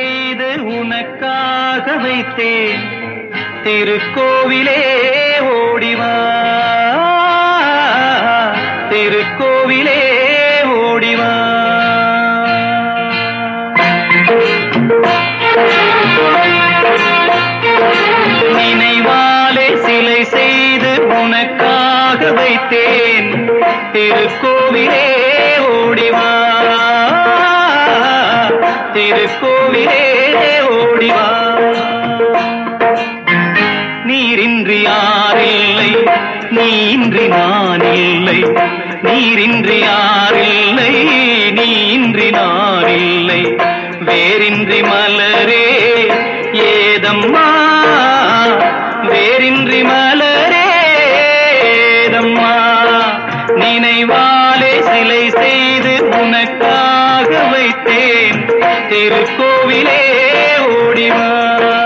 செய்து உனக்காக வைத்தேன். திருக்கோவிலே ஓடிவா திருக்கோவிலே ஓடிவா நினைவாலே சிலை செய்து உனக்காக வைத்தேன். திருக்கோவிலே ஓடிவா திருக்கோவிலே ஓடிவா நீரின்றி யாரில்லை நீன்றி நான் இல்லை நீரின்றி யாரில்லை நீன்றி நான் இல்லை வேரின்றி மலரே ஏதம்மா. வேரின்றி மலரே ஏதம்மா. நினைவாலே சிலை செய்து உனக்கா வைத்தேன். திருக்கோவிலே ஓடிவா.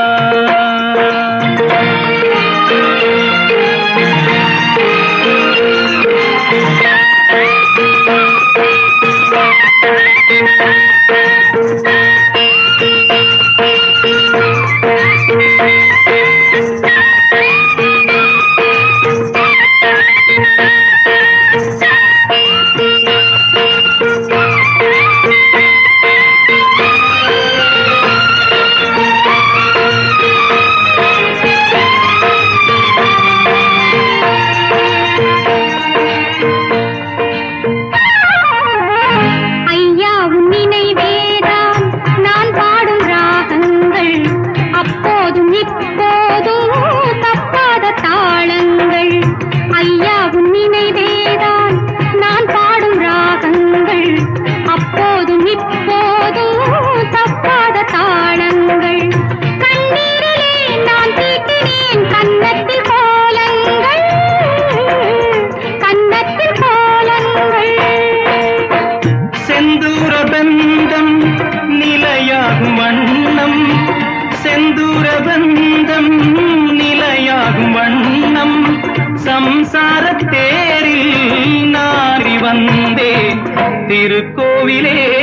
சம்சார தேரில் நாரி வந்தேன். திருக்கோவிலே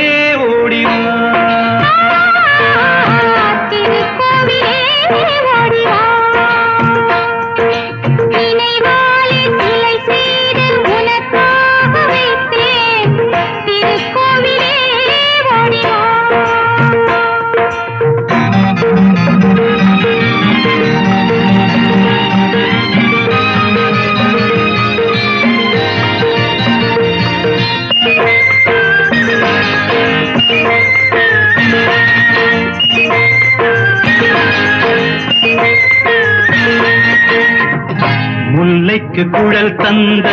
பிள்ளைக்கு குழல் தந்த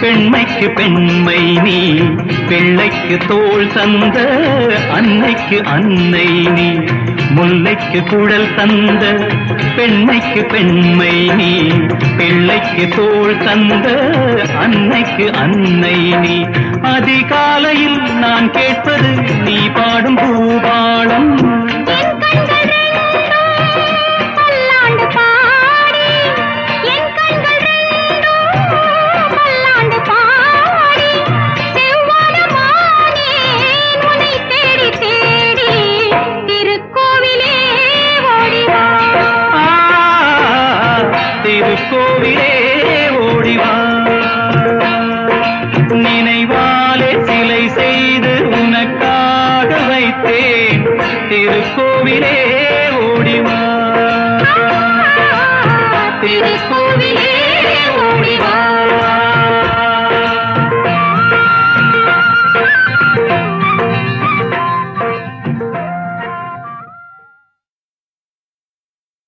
பெண்மைக்கு பெண்மை நீ பிள்ளைக்கு தோல் தந்த அன்னைக்கு அன்னை நீ. முல்லைக்கு குழல் தந்த பெண்மைக்கு பெண்மை நீ பிள்ளைக்கு தோல் தந்த அன்னைக்கு அன்னை நீ. அதிகாலையில் நான் கேட்பது நீ பா திருக்கோவிலே ஓடிவா